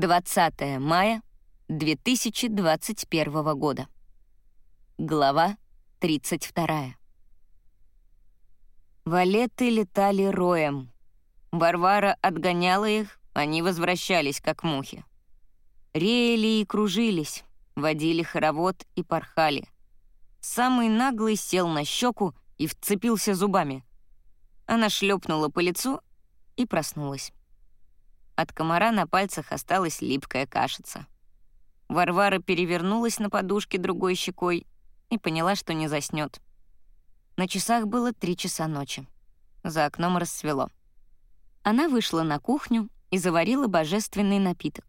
20 мая 2021 года. Глава 32. Валеты летали роем. Варвара отгоняла их, они возвращались, как мухи. Реяли и кружились, водили хоровод и порхали. Самый наглый сел на щеку и вцепился зубами. Она шлепнула по лицу и проснулась. От комара на пальцах осталась липкая кашица. Варвара перевернулась на подушке другой щекой и поняла, что не заснет. На часах было три часа ночи. За окном рассвело. Она вышла на кухню и заварила божественный напиток.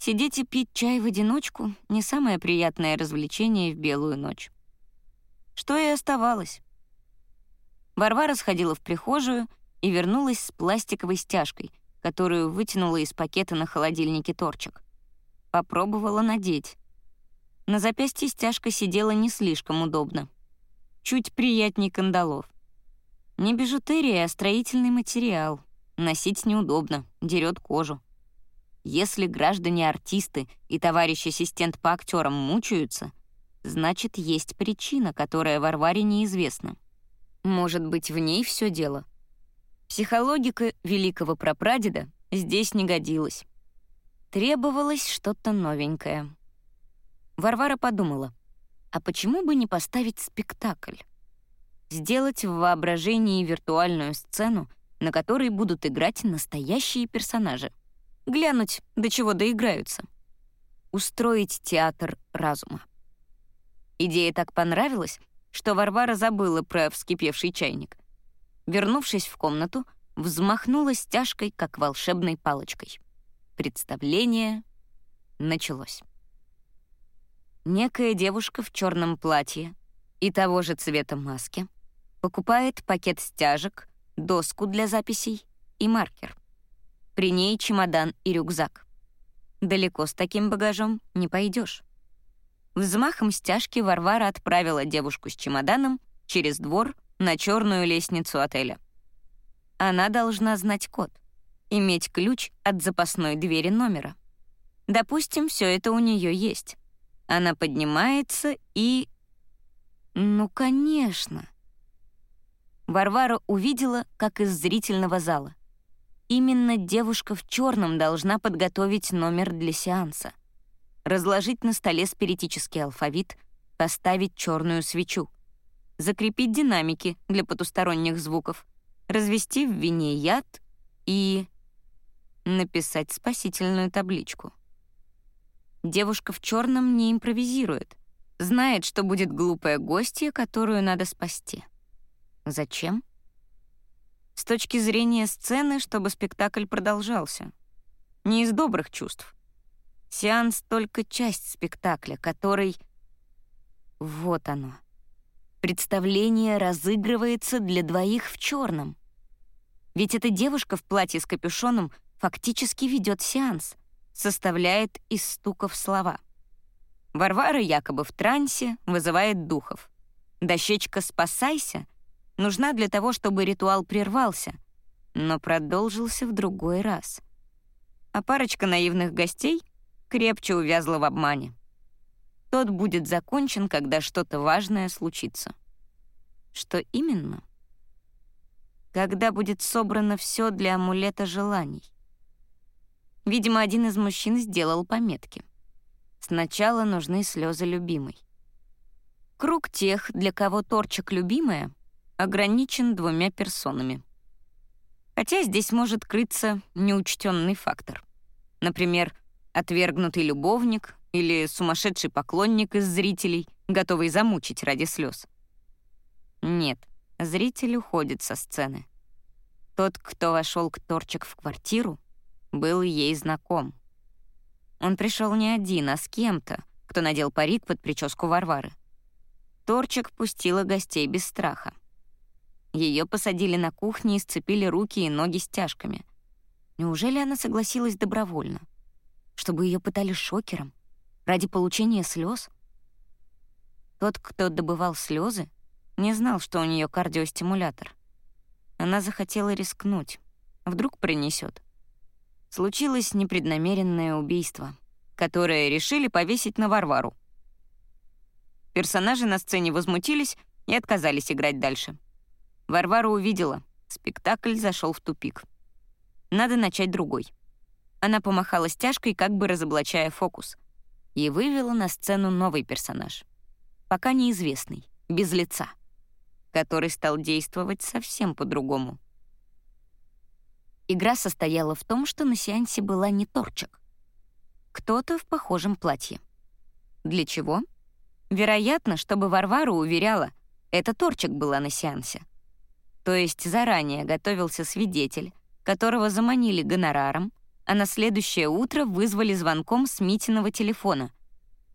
Сидеть и пить чай в одиночку — не самое приятное развлечение в белую ночь. Что и оставалось. Варвара сходила в прихожую и вернулась с пластиковой стяжкой, которую вытянула из пакета на холодильнике торчик. Попробовала надеть. На запястье стяжка сидела не слишком удобно. Чуть приятней кандалов. Не бижутерия, а строительный материал. Носить неудобно, дерет кожу. Если граждане-артисты и товарищ-ассистент по актерам мучаются, значит, есть причина, которая Варваре неизвестна. Может быть, в ней все дело. Психологика великого прапрадеда здесь не годилась. Требовалось что-то новенькое. Варвара подумала, а почему бы не поставить спектакль? Сделать в воображении виртуальную сцену, на которой будут играть настоящие персонажи. Глянуть, до чего доиграются. Устроить театр разума. Идея так понравилась, что Варвара забыла про вскипевший чайник. Вернувшись в комнату, взмахнула стяжкой, как волшебной палочкой. Представление началось. Некая девушка в черном платье и того же цвета маски покупает пакет стяжек, доску для записей и маркер. При ней чемодан и рюкзак. Далеко с таким багажом не пойдешь. Взмахом стяжки Варвара отправила девушку с чемоданом через двор на черную лестницу отеля. Она должна знать код, иметь ключ от запасной двери номера. Допустим, все это у нее есть. Она поднимается и... Ну, конечно. Варвара увидела, как из зрительного зала. Именно девушка в черном должна подготовить номер для сеанса. Разложить на столе спиритический алфавит, поставить черную свечу — закрепить динамики для потусторонних звуков, развести в вине яд и написать спасительную табличку. Девушка в черном не импровизирует, знает, что будет глупая гостья, которую надо спасти. Зачем? С точки зрения сцены, чтобы спектакль продолжался. Не из добрых чувств. Сеанс — только часть спектакля, который... Вот оно. Представление разыгрывается для двоих в черном. Ведь эта девушка в платье с капюшоном фактически ведет сеанс, составляет из стуков слова. Варвара якобы в трансе вызывает духов. Дощечка «Спасайся» нужна для того, чтобы ритуал прервался, но продолжился в другой раз. А парочка наивных гостей крепче увязла в обмане тот будет закончен, когда что-то важное случится. Что именно? Когда будет собрано все для амулета желаний. Видимо, один из мужчин сделал пометки. Сначала нужны слезы любимой. Круг тех, для кого торчик любимая, ограничен двумя персонами. Хотя здесь может крыться неучтенный фактор. Например, отвергнутый любовник или сумасшедший поклонник из зрителей, готовый замучить ради слез. Нет, зритель уходит со сцены. Тот, кто вошел к Торчик в квартиру, был ей знаком. Он пришел не один, а с кем-то, кто надел парик под прическу Варвары. Торчик пустила гостей без страха. Ее посадили на кухне и сцепили руки и ноги стяжками. Неужели она согласилась добровольно? Чтобы ее пытали шокером? Ради получения слез? Тот, кто добывал слезы, не знал, что у нее кардиостимулятор. Она захотела рискнуть. Вдруг принесет. случилось непреднамеренное убийство, которое решили повесить на Варвару. Персонажи на сцене возмутились и отказались играть дальше. Варвара увидела, спектакль зашел в тупик. Надо начать другой. Она помахала стяжкой, как бы разоблачая фокус, и вывела на сцену новый персонаж. Пока неизвестный, без лица, который стал действовать совсем по-другому. Игра состояла в том, что на сеансе была не торчик. Кто-то в похожем платье. Для чего? Вероятно, чтобы Варвара уверяла, это торчик была на сеансе. То есть заранее готовился свидетель, которого заманили гонораром, а на следующее утро вызвали звонком с Митиного телефона,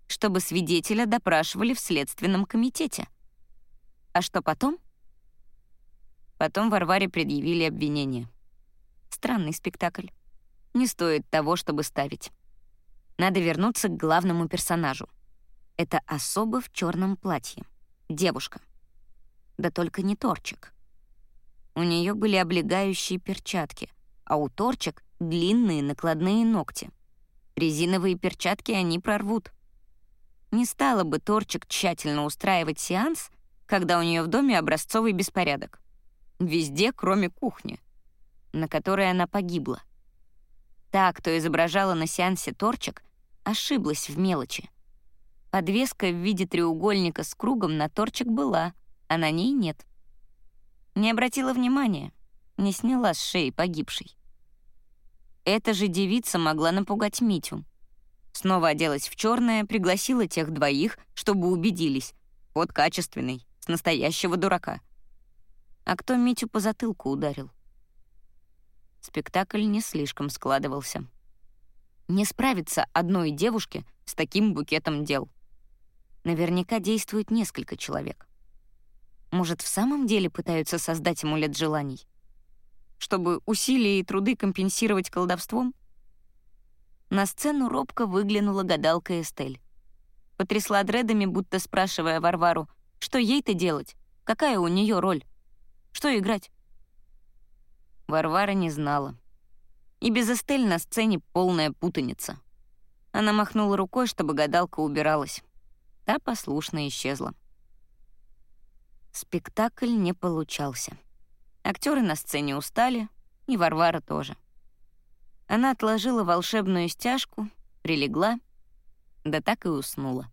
чтобы свидетеля допрашивали в Следственном комитете. А что потом? Потом Варваре предъявили обвинение. Странный спектакль. Не стоит того, чтобы ставить. Надо вернуться к главному персонажу. Это особо в черном платье. Девушка. Да только не торчик. У нее были облегающие перчатки, а у торчик — длинные накладные ногти. Резиновые перчатки они прорвут. Не стала бы торчик тщательно устраивать сеанс, когда у нее в доме образцовый беспорядок. Везде, кроме кухни на которой она погибла. Та, кто изображала на сеансе торчик, ошиблась в мелочи. Подвеска в виде треугольника с кругом на торчик была, а на ней нет. Не обратила внимания, не сняла с шеи погибшей. Эта же девица могла напугать Митю. Снова оделась в черное, пригласила тех двоих, чтобы убедились. Вот качественный, с настоящего дурака. А кто Митю по затылку ударил? спектакль не слишком складывался. Не справиться одной девушке с таким букетом дел. Наверняка действует несколько человек. Может, в самом деле пытаются создать амулет желаний? Чтобы усилия и труды компенсировать колдовством? На сцену робко выглянула гадалка Эстель. Потрясла дредами, будто спрашивая Варвару, что ей-то делать, какая у нее роль, что играть. Варвара не знала. И без Эстель на сцене полная путаница. Она махнула рукой, чтобы гадалка убиралась. Та послушно исчезла. Спектакль не получался. Актеры на сцене устали, и Варвара тоже. Она отложила волшебную стяжку, прилегла, да так и уснула.